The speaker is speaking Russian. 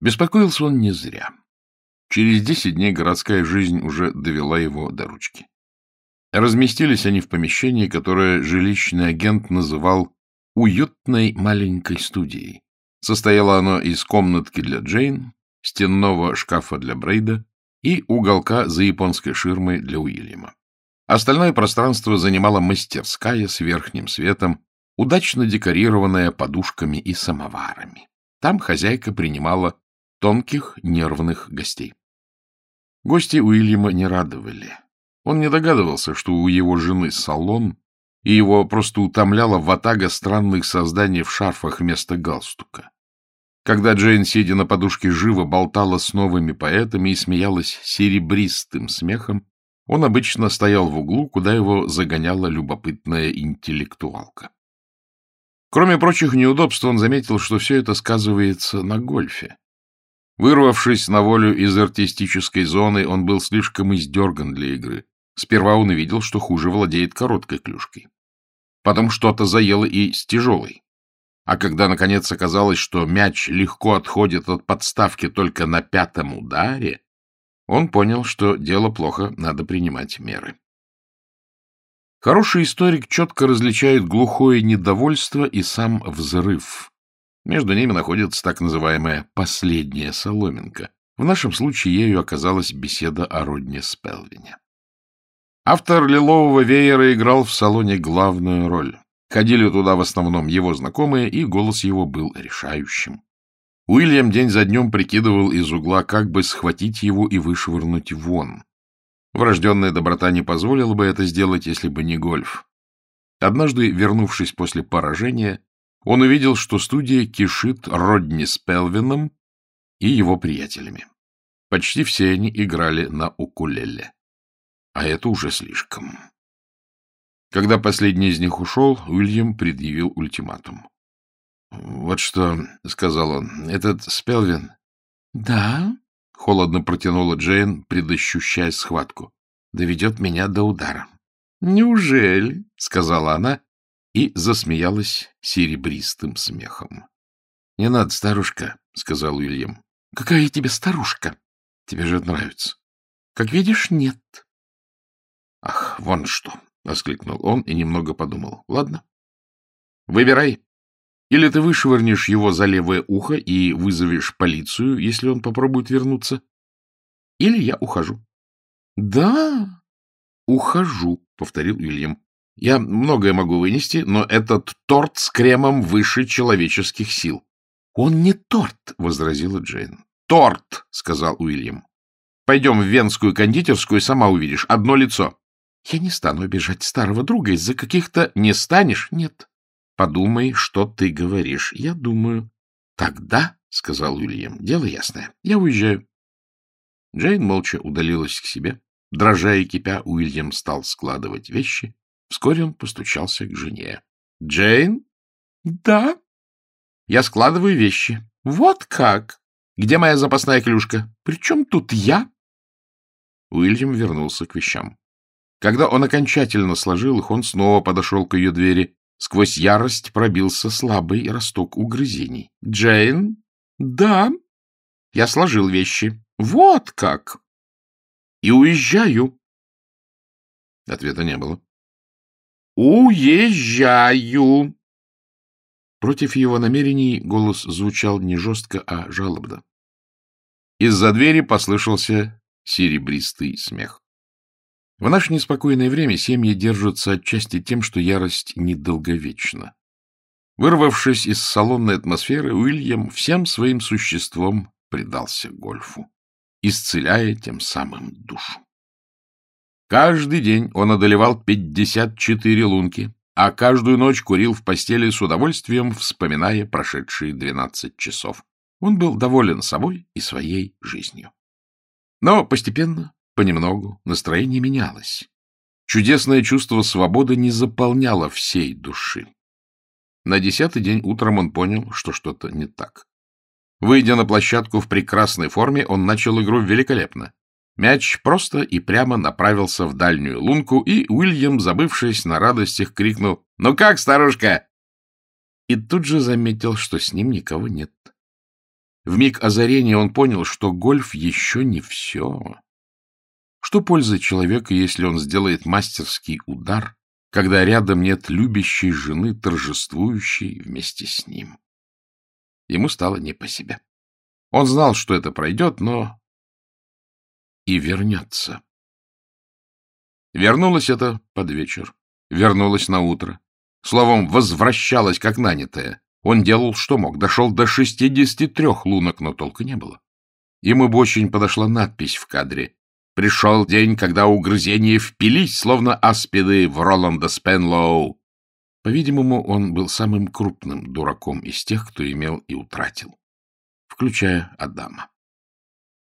Беспокоился он не зря. Через десять дней городская жизнь уже довела его до ручки. Разместились они в помещении, которое жилищный агент называл «уютной маленькой студией». Состояло оно из комнатки для Джейн, стенного шкафа для Брейда и уголка за японской ширмой для Уильяма. Остальное пространство занимала мастерская с верхним светом, удачно декорированная подушками и самоварами. Там хозяйка принимала тонких нервных гостей. Гости Уильяма не радовали. Он не догадывался, что у его жены салон, и его просто утомляла ватага странных созданий в шарфах вместо галстука. Когда Джейн, сидя на подушке, живо болтала с новыми поэтами и смеялась серебристым смехом, он обычно стоял в углу, куда его загоняла любопытная интеллектуалка. Кроме прочих неудобств, он заметил, что все это сказывается на гольфе. Вырвавшись на волю из артистической зоны, он был слишком издерган для игры. Сперва он увидел, что хуже владеет короткой клюшкой. Потом что-то заело и с тяжелой. А когда, наконец, оказалось, что мяч легко отходит от подставки только на пятом ударе, он понял, что дело плохо, надо принимать меры. Хороший историк четко различает глухое недовольство и сам взрыв. Между ними находится так называемая «последняя соломинка». В нашем случае ею оказалась беседа о Родне Спелвине. Автор «Лилового веера» играл в салоне главную роль. Ходили туда в основном его знакомые, и голос его был решающим. Уильям день за днем прикидывал из угла, как бы схватить его и вышвырнуть вон. Врожденная доброта не позволила бы это сделать, если бы не гольф. Однажды, вернувшись после поражения, он увидел, что студия кишит Родни с Пелвином и его приятелями. Почти все они играли на укулеле. А это уже слишком. Когда последний из них ушел, Уильям предъявил ультиматум. — Вот что, — сказал он, — этот Спелвин... — Да, — холодно протянула Джейн, предощущая схватку. — Доведет меня до удара. — Неужели? — сказала она и засмеялась серебристым смехом. — Не надо, старушка, — сказал Уильям. — Какая я тебе старушка? Тебе же нравится. — Как видишь, нет. — Ах, вон что! — воскликнул он и немного подумал. — Ладно. — Выбирай. Или ты вышвырнешь его за левое ухо и вызовешь полицию, если он попробует вернуться. Или я ухожу. — Да, ухожу, — повторил Уильям. — Я многое могу вынести, но этот торт с кремом выше человеческих сил. — Он не торт, — возразила Джейн. — Торт, — сказал Уильям. — Пойдем в венскую кондитерскую, сама увидишь. Одно лицо. — Я не стану обижать старого друга из-за каких-то... — Не станешь? Нет. Подумай, что ты говоришь. Я думаю. — Тогда, — сказал Уильям, — дело ясное. Я уезжаю. Джейн молча удалилась к себе. Дрожа и кипя, Уильям стал складывать вещи. Вскоре он постучался к жене. — Джейн? — Да. — Я складываю вещи. — Вот как? Где моя запасная клюшка? Причем тут я? Уильям вернулся к вещам. Когда он окончательно сложил их, он снова подошел к ее двери. Сквозь ярость пробился слабый росток угрызений. — Джейн? — Да. — Я сложил вещи. — Вот как! — И уезжаю. Ответа не было. — Уезжаю! Против его намерений голос звучал не жестко, а жалобно. Из-за двери послышался серебристый смех. В наше неспокойное время семьи держатся отчасти тем, что ярость недолговечна. Вырвавшись из салонной атмосферы, Уильям всем своим существом предался гольфу, исцеляя тем самым душу. Каждый день он одолевал 54 лунки, а каждую ночь курил в постели с удовольствием, вспоминая прошедшие 12 часов. Он был доволен собой и своей жизнью. Но постепенно Понемногу настроение менялось. Чудесное чувство свободы не заполняло всей души. На десятый день утром он понял, что что-то не так. Выйдя на площадку в прекрасной форме, он начал игру великолепно. Мяч просто и прямо направился в дальнюю лунку, и Уильям, забывшись на радостях, крикнул «Ну как, старушка?» И тут же заметил, что с ним никого нет. В миг озарения он понял, что гольф еще не все. Что польза человека, если он сделает мастерский удар, когда рядом нет любящей жены, торжествующей вместе с ним? Ему стало не по себе. Он знал, что это пройдет, но и вернется. Вернулось это под вечер, вернулось на утро. Словом, возвращалась как нанятая. Он делал, что мог, дошел до шестидесяти трех лунок, но толка не было. Ему бы очень подошла надпись в кадре. Пришел день, когда угрызения впились, словно аспиды в Роланда Спенлоу. По-видимому, он был самым крупным дураком из тех, кто имел и утратил, включая Адама.